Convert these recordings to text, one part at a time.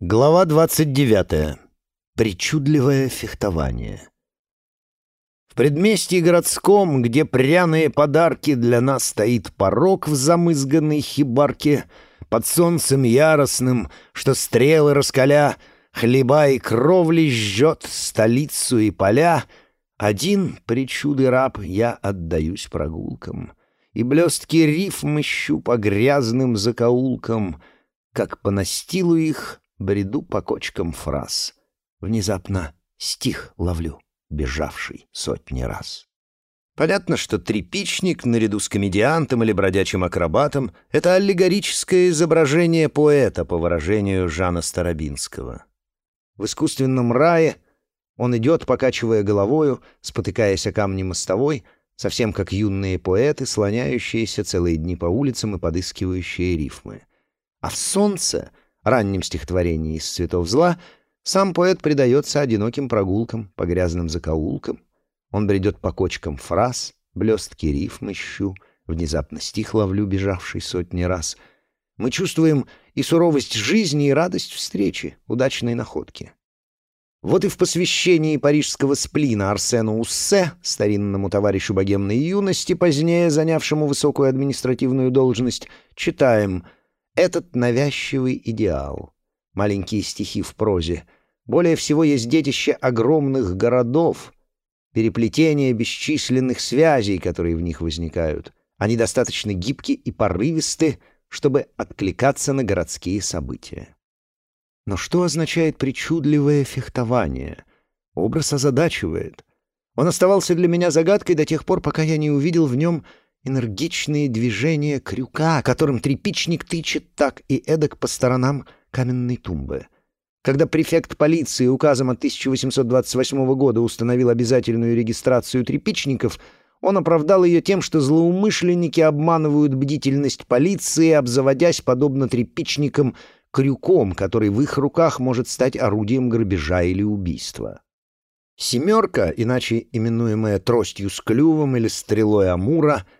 Глава 29. Причудливое фехтование. В предместье городском, где пряные подарки для нас стоит порог в замызганной хибарке, под солнцем яростным, что стрелы раскаля, хлеба и кровли жжет столицу и поля, один, причуды раб, я отдаюсь прогулкам, и блестки рифм ищу по грязным закоулкам, как по настилу их — бреду по кочкам фраз. Внезапно стих ловлю, бежавший сотни раз. Понятно, что трепичник, наряду с комедиантом или бродячим акробатом, это аллегорическое изображение поэта, по выражению Жана Старобинского. В искусственном рае он идет, покачивая головою, спотыкаясь о камни мостовой, совсем как юные поэты, слоняющиеся целые дни по улицам и подыскивающие рифмы. А в солнце — раннем стихотворении из «Цветов зла» сам поэт предается одиноким прогулкам по грязным закоулкам. Он бредет по кочкам фраз, блестки рифм ищу, внезапно стих ловлю, бежавший сотни раз. Мы чувствуем и суровость жизни, и радость встречи, удачной находки. Вот и в посвящении парижского сплина Арсену Уссе, старинному товарищу богемной юности, позднее занявшему высокую административную должность, читаем — этот навязчивый идеал. Маленькие стихи в прозе. Более всего есть детище огромных городов, переплетение бесчисленных связей, которые в них возникают. Они достаточно гибки и порывисты, чтобы откликаться на городские события. Но что означает причудливое фехтование? Образ озадачивает. Он оставался для меня загадкой до тех пор, пока я не увидел в нем энергичные движения крюка, которым трепичник тычет так и эдак по сторонам каменной тумбы. Когда префект полиции указом от 1828 года установил обязательную регистрацию трепичников, он оправдал ее тем, что злоумышленники обманывают бдительность полиции, обзаводясь, подобно трепичникам, крюком, который в их руках может стать орудием грабежа или убийства. «семерка», иначе именуемая тростью с клювом или стрелой Амура —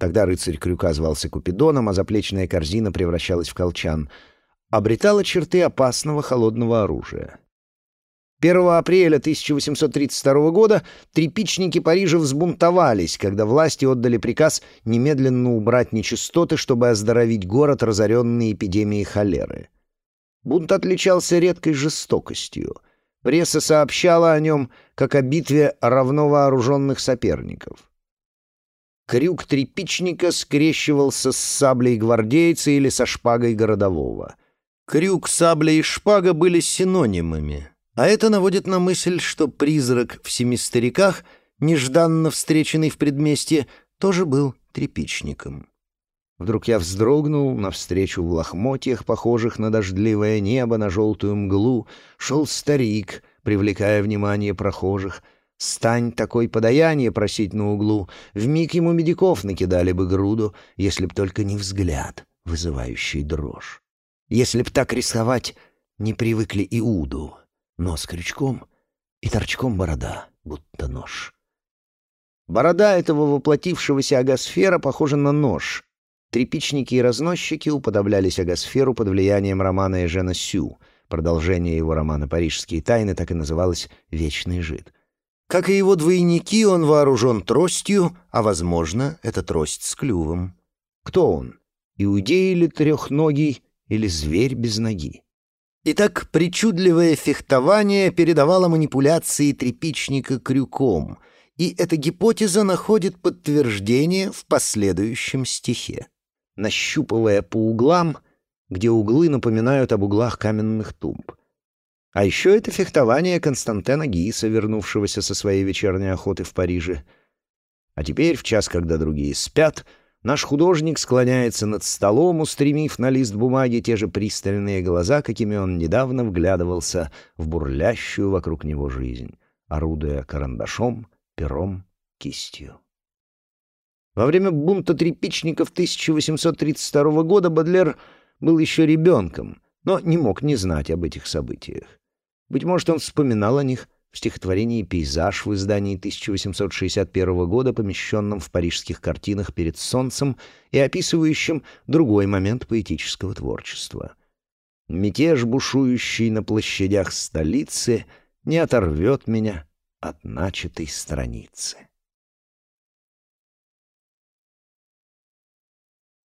Тогда рыцарь крюка звался Купидоном, а заплечная корзина превращалась в колчан. Обретала черты опасного холодного оружия. 1 апреля 1832 года трепичники Парижа взбунтовались, когда власти отдали приказ немедленно убрать нечистоты, чтобы оздоровить город, разоренный эпидемией холеры. Бунт отличался редкой жестокостью. Пресса сообщала о нем как о битве равновооруженных соперников. Крюк трепичника скрещивался с саблей гвардейца или со шпагой городового. Крюк, сабля и шпага были синонимами, а это наводит на мысль, что призрак в семи стариках, нежданно встреченный в предместье, тоже был трепичником. Вдруг я вздрогнул, навстречу в лохмотьях, похожих на дождливое небо, на желтую мглу, шел старик, привлекая внимание прохожих — Стань такой подаяние просить на углу, вмиг ему медиков накидали бы груду, если б только не взгляд, вызывающий дрожь. Если б так рисовать, не привыкли Иуду, нос крючком и торчком борода, будто нож. Борода этого воплотившегося агосфера похожа на нож. Трепичники и разносчики уподоблялись агосферу под влиянием романа Эжена Сю. Продолжение его романа «Парижские тайны» так и называлось «Вечный жид». Как и его двойники, он вооружен тростью, а, возможно, это трость с клювом. Кто он? Иудей или трехногий, или зверь без ноги? Итак, причудливое фехтование передавало манипуляции трепичника крюком, и эта гипотеза находит подтверждение в последующем стихе. Нащупывая по углам, где углы напоминают об углах каменных тумб. А еще это фехтование Константина Гиса, вернувшегося со своей вечерней охоты в Париже. А теперь, в час, когда другие спят, наш художник склоняется над столом, устремив на лист бумаги те же пристальные глаза, какими он недавно вглядывался в бурлящую вокруг него жизнь, орудуя карандашом, пером, кистью. Во время бунта трепичников 1832 года Бадлер был еще ребенком, но не мог не знать об этих событиях. Быть может, он вспоминал о них в стихотворении «Пейзаж» в издании 1861 года, помещенном в парижских картинах перед солнцем и описывающем другой момент поэтического творчества. Мятеж, бушующий на площадях столицы, не оторвет меня от начатой страницы.